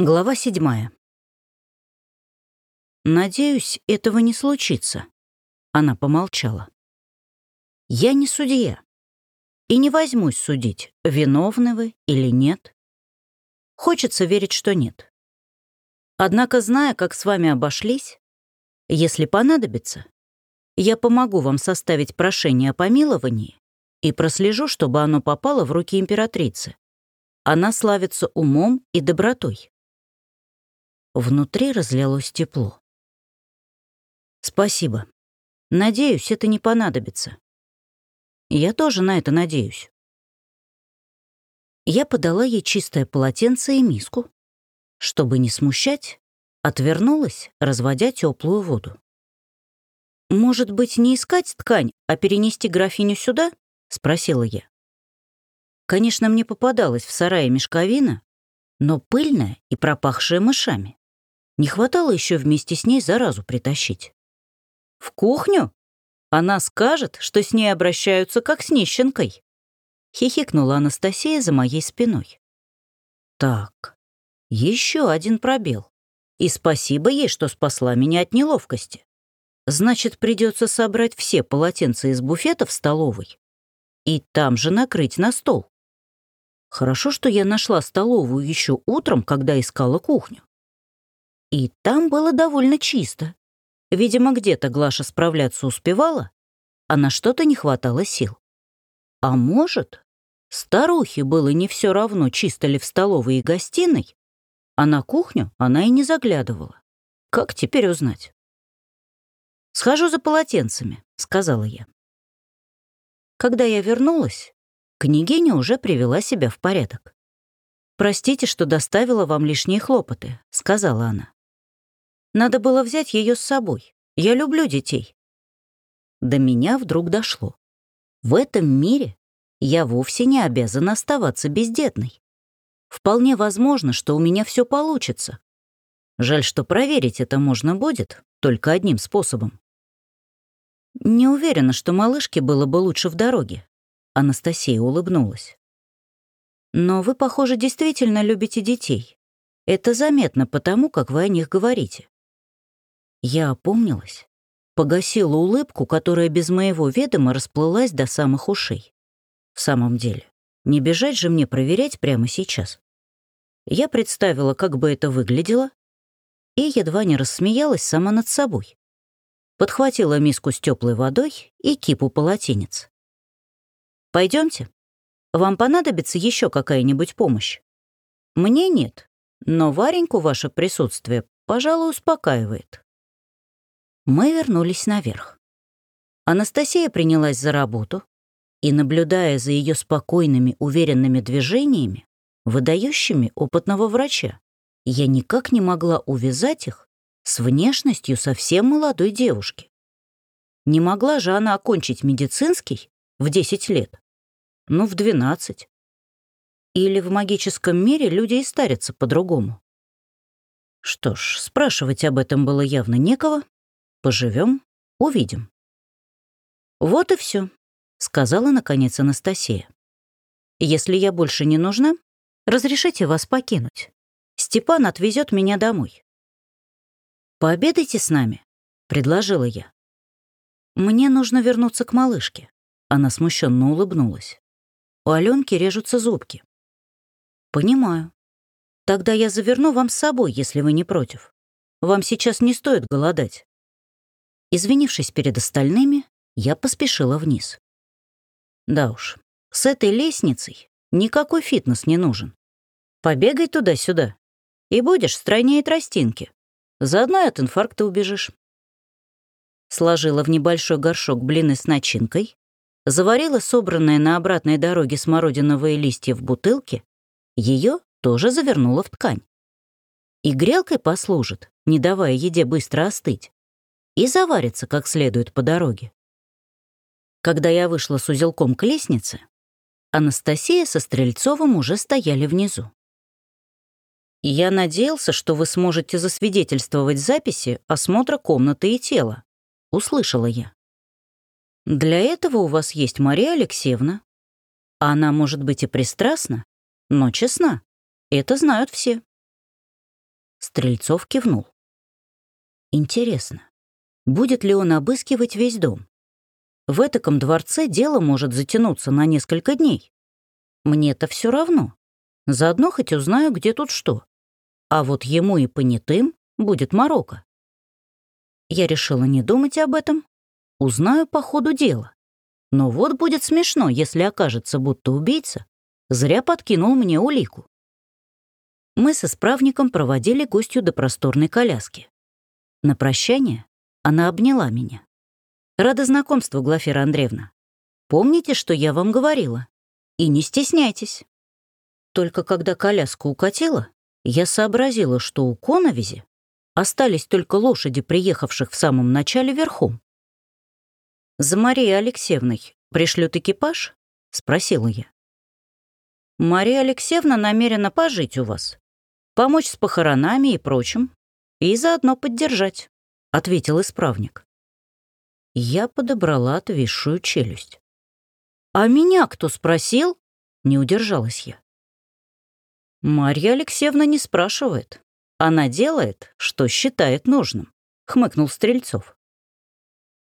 Глава седьмая. «Надеюсь, этого не случится», — она помолчала. «Я не судья и не возьмусь судить, виновны вы или нет. Хочется верить, что нет. Однако, зная, как с вами обошлись, если понадобится, я помогу вам составить прошение о помиловании и прослежу, чтобы оно попало в руки императрицы. Она славится умом и добротой. Внутри разлилось тепло. «Спасибо. Надеюсь, это не понадобится. Я тоже на это надеюсь». Я подала ей чистое полотенце и миску. Чтобы не смущать, отвернулась, разводя теплую воду. «Может быть, не искать ткань, а перенести графиню сюда?» — спросила я. Конечно, мне попадалась в сарае мешковина, но пыльная и пропахшая мышами. Не хватало еще вместе с ней заразу притащить. «В кухню? Она скажет, что с ней обращаются как с нищенкой», — хихикнула Анастасия за моей спиной. «Так, еще один пробел. И спасибо ей, что спасла меня от неловкости. Значит, придется собрать все полотенца из буфета в столовой и там же накрыть на стол. Хорошо, что я нашла столовую еще утром, когда искала кухню. И там было довольно чисто. Видимо, где-то Глаша справляться успевала, а на что-то не хватало сил. А может, старухе было не все равно, чисто ли в столовой и гостиной, а на кухню она и не заглядывала. Как теперь узнать? «Схожу за полотенцами», — сказала я. Когда я вернулась, княгиня уже привела себя в порядок. «Простите, что доставила вам лишние хлопоты», — сказала она. Надо было взять ее с собой. Я люблю детей. До меня вдруг дошло. В этом мире я вовсе не обязана оставаться бездетной. Вполне возможно, что у меня все получится. Жаль, что проверить это можно будет только одним способом. Не уверена, что малышке было бы лучше в дороге. Анастасия улыбнулась. Но вы, похоже, действительно любите детей. Это заметно потому, как вы о них говорите. Я опомнилась, погасила улыбку, которая без моего ведома расплылась до самых ушей. В самом деле, не бежать же мне проверять прямо сейчас. Я представила, как бы это выглядело, и едва не рассмеялась сама над собой. Подхватила миску с теплой водой и кипу полотенец. Пойдемте. Вам понадобится еще какая-нибудь помощь? Мне нет, но Вареньку ваше присутствие, пожалуй, успокаивает. Мы вернулись наверх. Анастасия принялась за работу, и, наблюдая за ее спокойными, уверенными движениями, выдающими опытного врача, я никак не могла увязать их с внешностью совсем молодой девушки. Не могла же она окончить медицинский в 10 лет, ну, в 12. Или в магическом мире люди и старятся по-другому. Что ж, спрашивать об этом было явно некого, Поживем, увидим. Вот и все, сказала наконец Анастасия. Если я больше не нужна, разрешите вас покинуть. Степан отвезет меня домой. Пообедайте с нами, предложила я. Мне нужно вернуться к малышке. Она смущенно улыбнулась. У Аленки режутся зубки. Понимаю. Тогда я заверну вам с собой, если вы не против. Вам сейчас не стоит голодать. Извинившись перед остальными, я поспешила вниз. Да уж, с этой лестницей никакой фитнес не нужен. Побегай туда-сюда, и будешь стройнее тростинки. Заодно от инфаркта убежишь. Сложила в небольшой горшок блины с начинкой, заварила собранные на обратной дороге смородиновые листья в бутылке, ее тоже завернула в ткань. И грелкой послужит, не давая еде быстро остыть и заварится как следует по дороге. Когда я вышла с узелком к лестнице, Анастасия со Стрельцовым уже стояли внизу. «Я надеялся, что вы сможете засвидетельствовать записи осмотра комнаты и тела», — услышала я. «Для этого у вас есть Мария Алексеевна. Она может быть и пристрастна, но честна. Это знают все. Стрельцов кивнул. Интересно, будет ли он обыскивать весь дом? В этаком дворце дело может затянуться на несколько дней. Мне-то все равно. Заодно хоть узнаю, где тут что. А вот ему и понятым будет морока. Я решила не думать об этом. Узнаю по ходу дела. Но вот будет смешно, если окажется, будто убийца зря подкинул мне улику. Мы с исправником проводили гостью до просторной коляски. На прощание она обняла меня. Рада знакомству, Глафира Андреевна. Помните, что я вам говорила? И не стесняйтесь. Только когда коляска укатила, я сообразила, что у коновизи остались только лошади, приехавших в самом начале верхом. «За Марией Алексеевной пришлют экипаж?» — спросила я. «Мария Алексеевна намерена пожить у вас, помочь с похоронами и прочим, и заодно поддержать», — ответил исправник. Я подобрала отвисшую челюсть. «А меня кто спросил?» — не удержалась я. «Марья Алексеевна не спрашивает. Она делает, что считает нужным», — хмыкнул Стрельцов.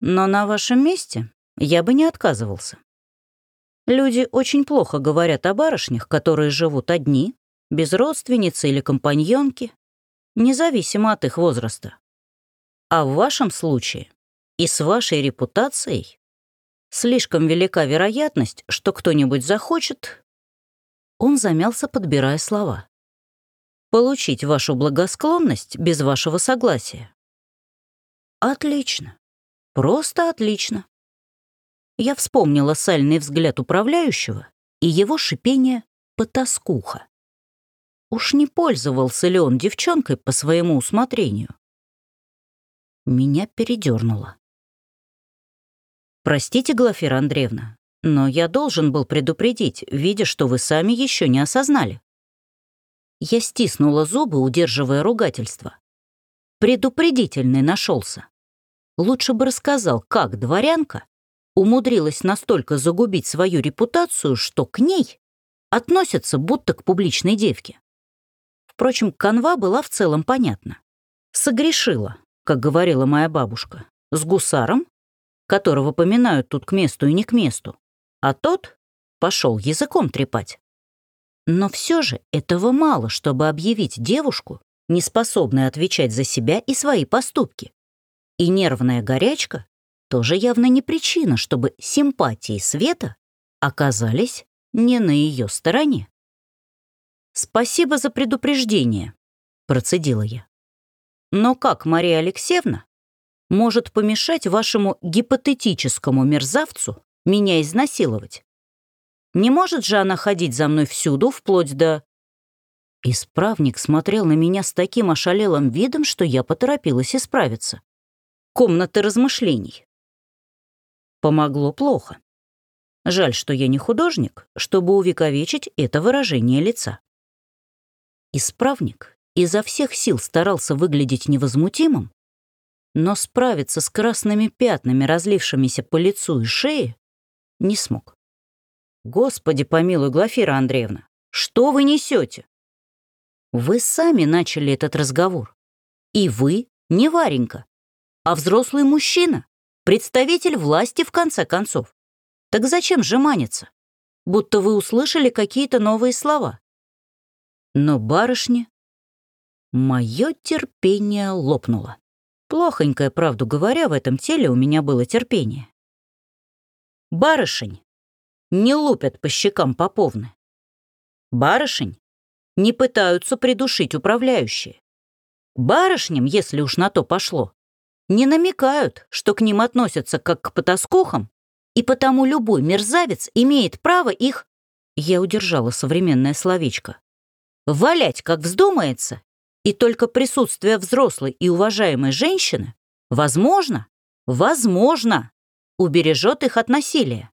«Но на вашем месте я бы не отказывался. Люди очень плохо говорят о барышнях, которые живут одни, без родственницы или компаньонки, независимо от их возраста. А в вашем случае и с вашей репутацией слишком велика вероятность, что кто-нибудь захочет... Он замялся, подбирая слова. Получить вашу благосклонность без вашего согласия. Отлично. Просто отлично. Я вспомнила сальный взгляд управляющего и его шипение «потаскуха». Уж не пользовался ли он девчонкой по своему усмотрению? Меня передернуло. «Простите, Глафира Андреевна, но я должен был предупредить, видя, что вы сами еще не осознали». Я стиснула зубы, удерживая ругательство. Предупредительный нашелся. Лучше бы рассказал, как дворянка умудрилась настолько загубить свою репутацию, что к ней относятся будто к публичной девке. Впрочем, канва была в целом понятна. Согрешила, как говорила моя бабушка, с гусаром которого поминают тут к месту и не к месту, а тот пошел языком трепать. Но все же этого мало, чтобы объявить девушку, неспособной отвечать за себя и свои поступки. И нервная горячка тоже явно не причина, чтобы симпатии Света оказались не на ее стороне. «Спасибо за предупреждение», — процедила я. «Но как Мария Алексеевна может помешать вашему гипотетическому мерзавцу меня изнасиловать. Не может же она ходить за мной всюду, вплоть до... Исправник смотрел на меня с таким ошалелым видом, что я поторопилась исправиться. Комната размышлений. Помогло плохо. Жаль, что я не художник, чтобы увековечить это выражение лица. Исправник изо всех сил старался выглядеть невозмутимым, но справиться с красными пятнами, разлившимися по лицу и шее, не смог. «Господи помилуй, Глафира Андреевна, что вы несете? Вы сами начали этот разговор. И вы не Варенька, а взрослый мужчина, представитель власти в конце концов. Так зачем же маниться? Будто вы услышали какие-то новые слова. Но барышня... Мое терпение лопнуло. Плохонькое, правду говоря, в этом теле у меня было терпение. Барышень не лупят по щекам поповны. Барышень не пытаются придушить управляющие. Барышням, если уж на то пошло, не намекают, что к ним относятся как к потаскухам, и потому любой мерзавец имеет право их, я удержала современное словечко, валять, как вздумается, и только присутствие взрослой и уважаемой женщины, возможно, возможно, убережет их от насилия.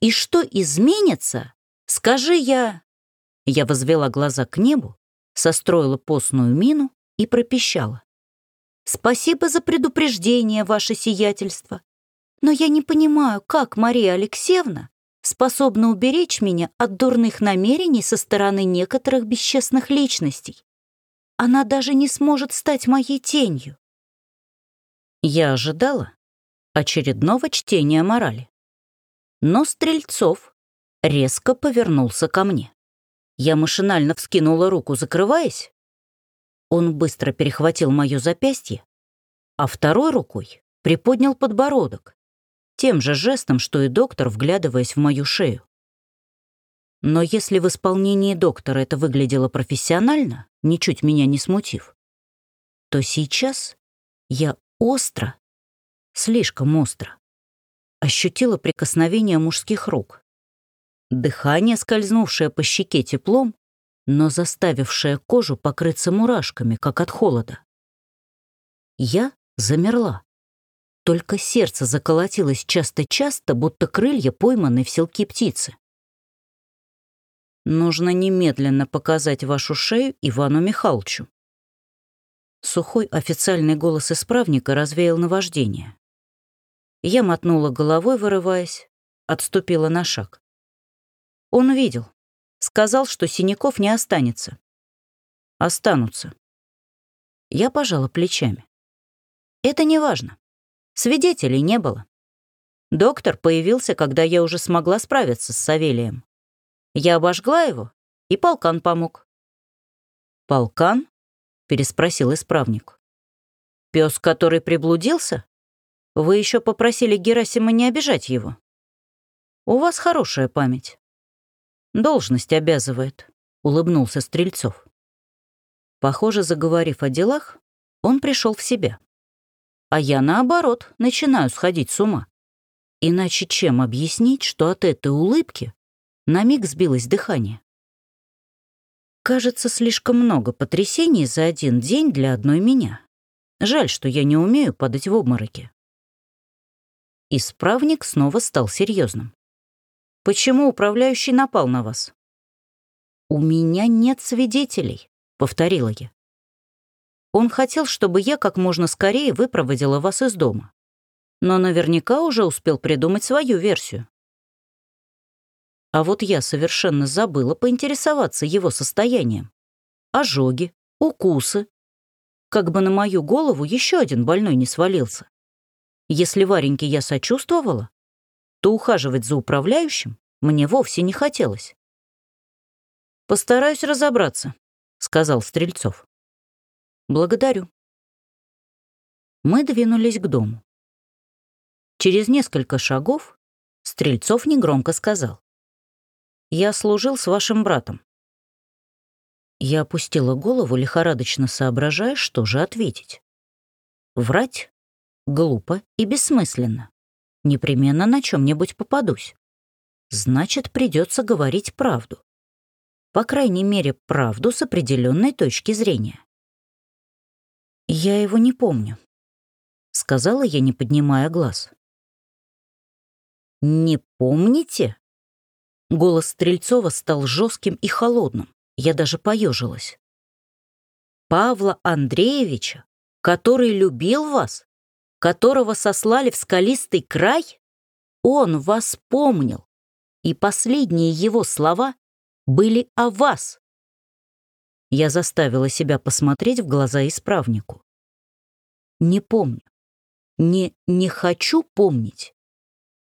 И что изменится, скажи я... Я возвела глаза к небу, состроила постную мину и пропищала. «Спасибо за предупреждение, ваше сиятельство. Но я не понимаю, как Мария Алексеевна способна уберечь меня от дурных намерений со стороны некоторых бесчестных личностей. Она даже не сможет стать моей тенью. Я ожидала очередного чтения морали. Но Стрельцов резко повернулся ко мне. Я машинально вскинула руку, закрываясь. Он быстро перехватил мое запястье, а второй рукой приподнял подбородок, тем же жестом, что и доктор, вглядываясь в мою шею. Но если в исполнении доктора это выглядело профессионально, ничуть меня не смутив, то сейчас я остро, слишком остро, ощутила прикосновение мужских рук. Дыхание, скользнувшее по щеке теплом, но заставившее кожу покрыться мурашками, как от холода. Я замерла. Только сердце заколотилось часто-часто, будто крылья пойманы в селки птицы. Нужно немедленно показать вашу шею Ивану Михайловичу. Сухой официальный голос исправника развеял наваждение. Я мотнула головой, вырываясь, отступила на шаг. Он видел. Сказал, что синяков не останется. Останутся. Я пожала плечами. Это не важно. Свидетелей не было. Доктор появился, когда я уже смогла справиться с Савелием. Я обожгла его, и полкан помог. «Полкан?» — переспросил исправник. Пес, который приблудился? Вы еще попросили Герасима не обижать его. У вас хорошая память. Должность обязывает», — улыбнулся Стрельцов. Похоже, заговорив о делах, он пришел в себя. А я, наоборот, начинаю сходить с ума. Иначе чем объяснить, что от этой улыбки на миг сбилось дыхание? Кажется, слишком много потрясений за один день для одной меня. Жаль, что я не умею падать в обмороки. Исправник снова стал серьезным. Почему управляющий напал на вас? У меня нет свидетелей, повторила я. Он хотел, чтобы я как можно скорее выпроводила вас из дома. Но наверняка уже успел придумать свою версию. А вот я совершенно забыла поинтересоваться его состоянием. Ожоги, укусы. Как бы на мою голову еще один больной не свалился. Если Вареньке я сочувствовала, то ухаживать за управляющим мне вовсе не хотелось. «Постараюсь разобраться», — сказал Стрельцов. «Благодарю». Мы двинулись к дому. Через несколько шагов Стрельцов негромко сказал. «Я служил с вашим братом». Я опустила голову, лихорадочно соображая, что же ответить. Врать глупо и бессмысленно. Непременно на чем-нибудь попадусь. Значит, придется говорить правду. По крайней мере, правду с определенной точки зрения. «Я его не помню», — сказала я, не поднимая глаз. «Не помните?» Голос Стрельцова стал жестким и холодным. Я даже поежилась. «Павла Андреевича, который любил вас, которого сослали в скалистый край, он вас помнил, и последние его слова были о вас. Я заставила себя посмотреть в глаза исправнику. Не помню. Не «не хочу помнить»,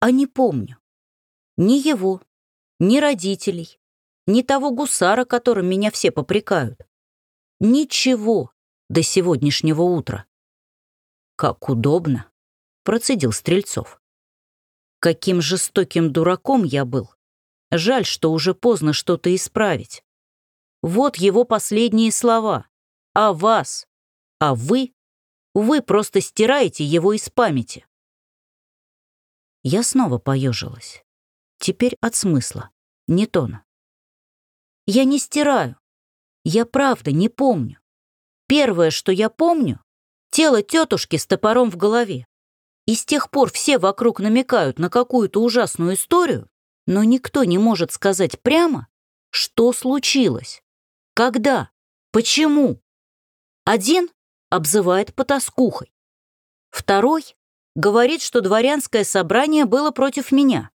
а не помню. Ни его, ни родителей, ни того гусара, которым меня все попрекают. Ничего до сегодняшнего утра. «Как удобно», — процедил Стрельцов. «Каким жестоким дураком я был. Жаль, что уже поздно что-то исправить. Вот его последние слова. А вас. А вы? Вы просто стираете его из памяти». Я снова поежилась. Теперь от смысла, не тона. Я не стираю. Я правда не помню. Первое, что я помню, тело тетушки с топором в голове. И с тех пор все вокруг намекают на какую-то ужасную историю, но никто не может сказать прямо, что случилось, когда, почему. Один обзывает потаскухой. Второй говорит, что дворянское собрание было против меня.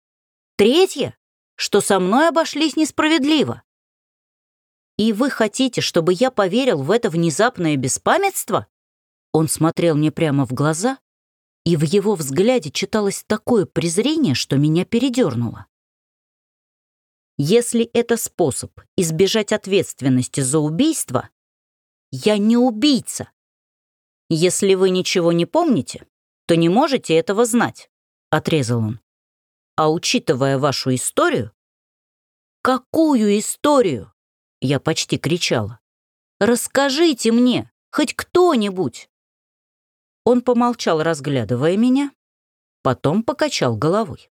Третье, что со мной обошлись несправедливо. И вы хотите, чтобы я поверил в это внезапное беспамятство? Он смотрел мне прямо в глаза, и в его взгляде читалось такое презрение, что меня передернуло. Если это способ избежать ответственности за убийство, я не убийца. Если вы ничего не помните, то не можете этого знать, отрезал он. А учитывая вашу историю... Какую историю? Я почти кричала. Расскажите мне, хоть кто-нибудь. Он помолчал, разглядывая меня, потом покачал головой.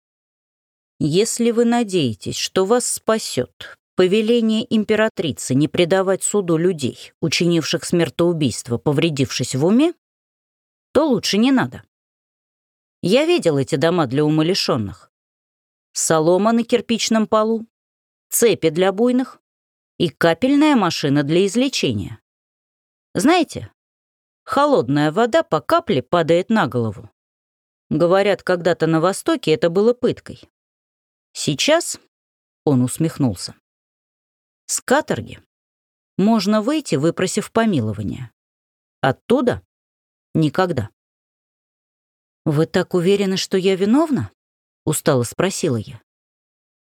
Если вы надеетесь, что вас спасет повеление императрицы не предавать суду людей, учинивших смертоубийство, повредившись в уме, то лучше не надо. Я видел эти дома для умалишенных. Солома на кирпичном полу, цепи для буйных и капельная машина для излечения. Знаете, холодная вода по капле падает на голову. Говорят, когда-то на Востоке это было пыткой. Сейчас он усмехнулся. С каторги можно выйти, выпросив помилование. Оттуда — никогда. «Вы так уверены, что я виновна?» — устало спросила я.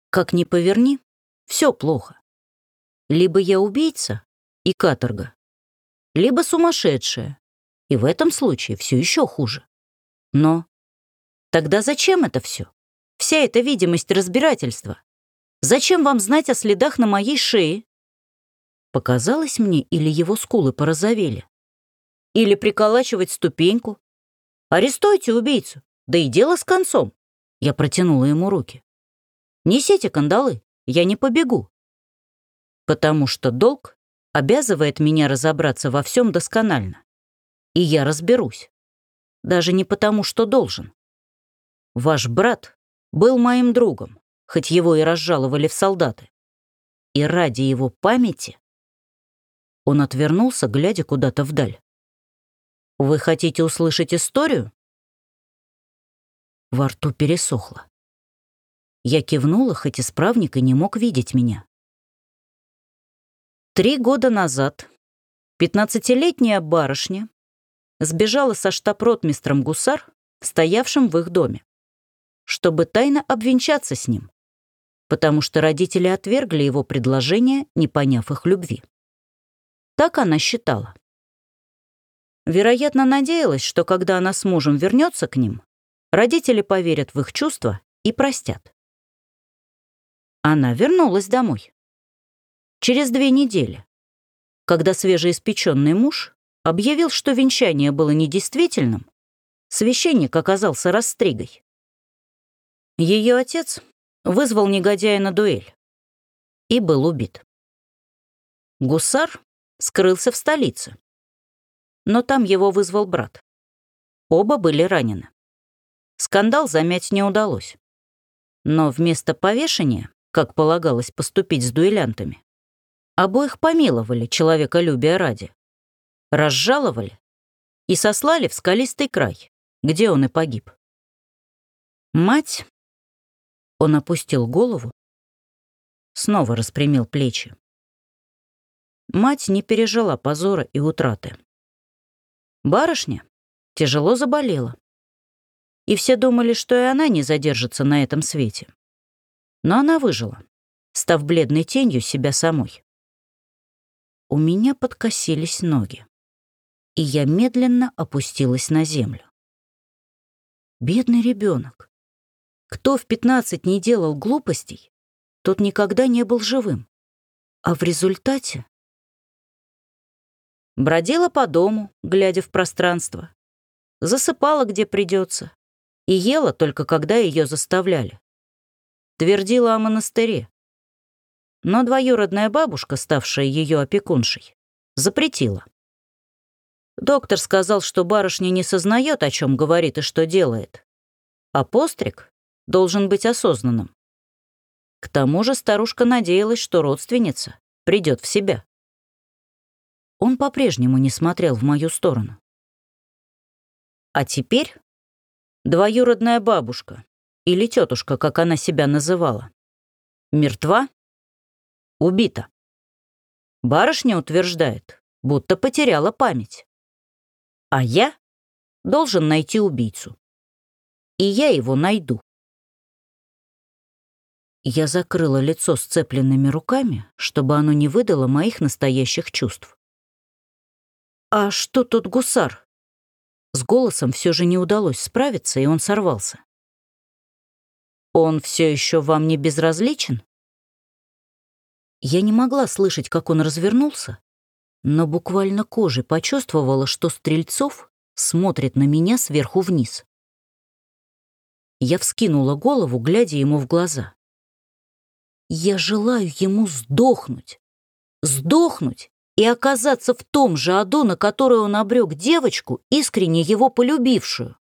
«Как ни поверни, все плохо. Либо я убийца и каторга, либо сумасшедшая, и в этом случае все еще хуже. Но тогда зачем это все? Вся эта видимость разбирательства. Зачем вам знать о следах на моей шее? Показалось мне, или его скулы порозовели. Или приколачивать ступеньку. Арестуйте убийцу, да и дело с концом. Я протянула ему руки. Несите кандалы, я не побегу. Потому что долг обязывает меня разобраться во всем досконально. И я разберусь. Даже не потому, что должен. Ваш брат был моим другом, хоть его и разжаловали в солдаты. И ради его памяти он отвернулся, глядя куда-то вдаль. «Вы хотите услышать историю?» Во рту пересохло. Я кивнула, хоть исправник и не мог видеть меня. Три года назад пятнадцатилетняя барышня сбежала со штаб-ротмистром гусар, стоявшим в их доме чтобы тайно обвенчаться с ним, потому что родители отвергли его предложение, не поняв их любви. Так она считала. Вероятно, надеялась, что когда она с мужем вернется к ним, родители поверят в их чувства и простят. Она вернулась домой. Через две недели, когда свежеиспеченный муж объявил, что венчание было недействительным, священник оказался растригой. Ее отец вызвал негодяя на дуэль и был убит. Гусар скрылся в столице, но там его вызвал брат. Оба были ранены. Скандал замять не удалось. Но вместо повешения, как полагалось поступить с дуэлянтами, обоих помиловали человеколюбия ради, разжаловали и сослали в скалистый край, где он и погиб. Мать он опустил голову, снова распрямил плечи. Мать не пережила позора и утраты. Барышня тяжело заболела. И все думали, что и она не задержится на этом свете. Но она выжила, став бледной тенью себя самой. У меня подкосились ноги, и я медленно опустилась на землю. Бедный ребенок. Кто в 15 не делал глупостей, тот никогда не был живым. А в результате... Бродила по дому, глядя в пространство. Засыпала, где придется. И ела только, когда ее заставляли. Твердила о монастыре. Но двоюродная бабушка, ставшая ее опекуншей, запретила. Доктор сказал, что барышня не сознает, о чем говорит и что делает. А постриг должен быть осознанным. К тому же старушка надеялась, что родственница придет в себя. Он по-прежнему не смотрел в мою сторону. А теперь двоюродная бабушка, или тетушка, как она себя называла, мертва, убита. Барышня утверждает, будто потеряла память. А я должен найти убийцу. И я его найду. Я закрыла лицо сцепленными руками, чтобы оно не выдало моих настоящих чувств. «А что тут гусар?» С голосом все же не удалось справиться, и он сорвался. «Он все еще вам не безразличен?» Я не могла слышать, как он развернулся, но буквально кожей почувствовала, что Стрельцов смотрит на меня сверху вниз. Я вскинула голову, глядя ему в глаза. Я желаю ему сдохнуть. Сдохнуть и оказаться в том же аду, на который он обрек девочку, искренне его полюбившую.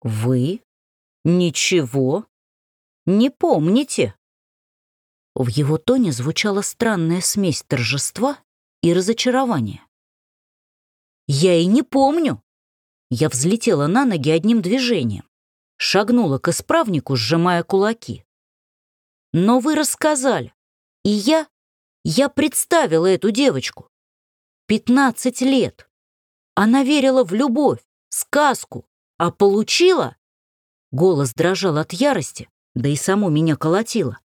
Вы ничего не помните? В его тоне звучала странная смесь торжества и разочарования. «Я и не помню!» Я взлетела на ноги одним движением, шагнула к исправнику, сжимая кулаки. «Но вы рассказали, и я, я представила эту девочку. Пятнадцать лет. Она верила в любовь, сказку, а получила...» Голос дрожал от ярости, да и само меня колотило.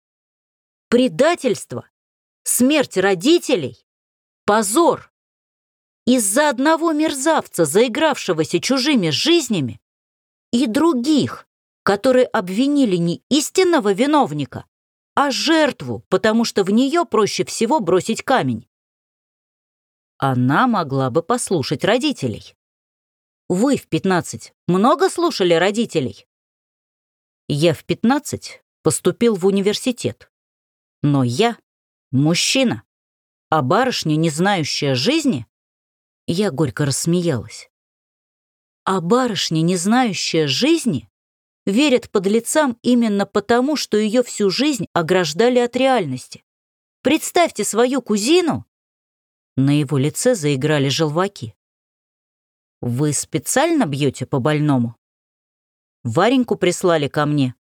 Предательство, смерть родителей, позор. Из-за одного мерзавца, заигравшегося чужими жизнями, и других, которые обвинили не истинного виновника, а жертву, потому что в нее проще всего бросить камень. Она могла бы послушать родителей. Вы в 15 много слушали родителей? Я в 15 поступил в университет. Но я мужчина, а барышня, не знающая жизни? Я горько рассмеялась. А барышня, не знающая жизни, верит подлецам именно потому, что ее всю жизнь ограждали от реальности. Представьте свою кузину. На его лице заиграли желваки. Вы специально бьете по больному? Вареньку прислали ко мне.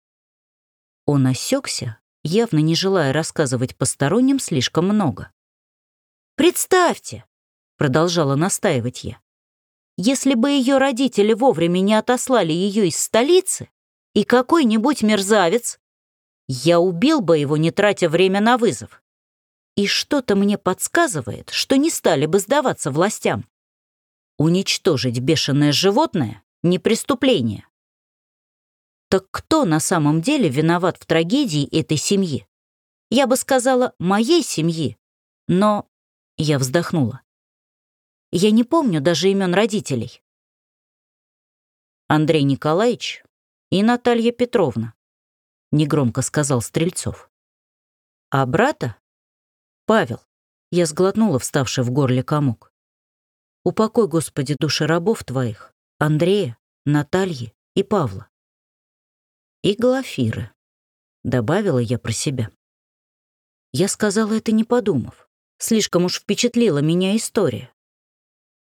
Он осекся, явно не желая рассказывать посторонним слишком много. «Представьте!» — продолжала настаивать я. «Если бы ее родители вовремя не отослали ее из столицы, и какой-нибудь мерзавец, я убил бы его, не тратя время на вызов. И что-то мне подсказывает, что не стали бы сдаваться властям. Уничтожить бешеное животное — не преступление. Так кто на самом деле виноват в трагедии этой семьи? Я бы сказала, моей семьи. Но я вздохнула. Я не помню даже имен родителей. Андрей Николаевич и Наталья Петровна, негромко сказал Стрельцов. А брата? Павел. Я сглотнула вставший в горле комок. Упокой, Господи, души рабов твоих, Андрея, Натальи и Павла и Глафиры», — добавила я про себя. Я сказала это не подумав. Слишком уж впечатлила меня история.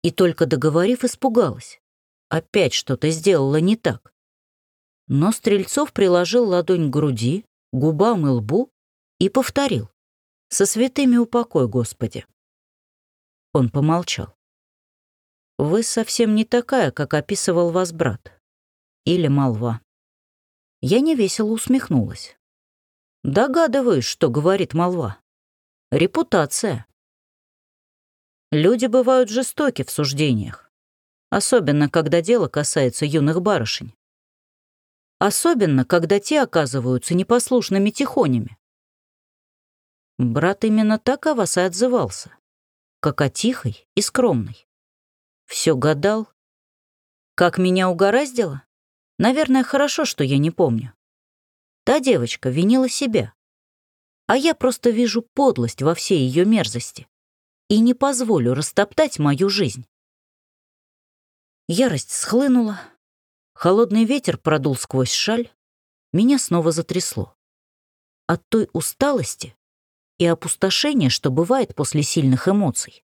И только договорив, испугалась. Опять что-то сделала не так. Но Стрельцов приложил ладонь к груди, губам и лбу и повторил. «Со святыми упокой, Господи». Он помолчал. «Вы совсем не такая, как описывал вас брат. Или молва. Я невесело усмехнулась. Догадываюсь, что говорит молва. Репутация. Люди бывают жестоки в суждениях, особенно когда дело касается юных барышень. Особенно, когда те оказываются непослушными тихонями. Брат именно так о вас и отзывался, как о тихой и скромной. Все гадал. Как меня угораздило? Наверное, хорошо, что я не помню. Та девочка винила себя. А я просто вижу подлость во всей ее мерзости и не позволю растоптать мою жизнь. Ярость схлынула, холодный ветер продул сквозь шаль, меня снова затрясло. От той усталости и опустошения, что бывает после сильных эмоций.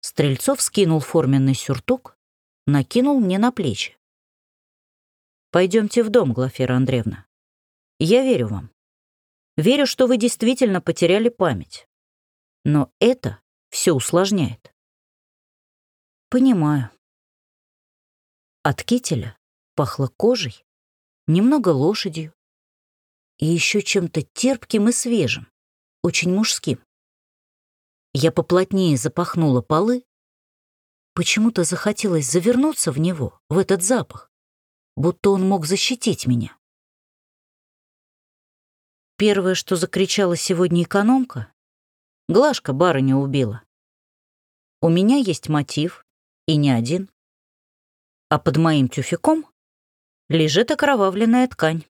Стрельцов скинул форменный сюртук, накинул мне на плечи. Пойдемте в дом, Глафира Андреевна. Я верю вам. Верю, что вы действительно потеряли память. Но это все усложняет. Понимаю. От кителя пахло кожей, немного лошадью и еще чем-то терпким и свежим, очень мужским. Я поплотнее запахнула полы. Почему-то захотелось завернуться в него, в этот запах, будто он мог защитить меня. Первое, что закричала сегодня экономка, Глашка барыня убила. У меня есть мотив, и не один. А под моим тюфяком лежит окровавленная ткань.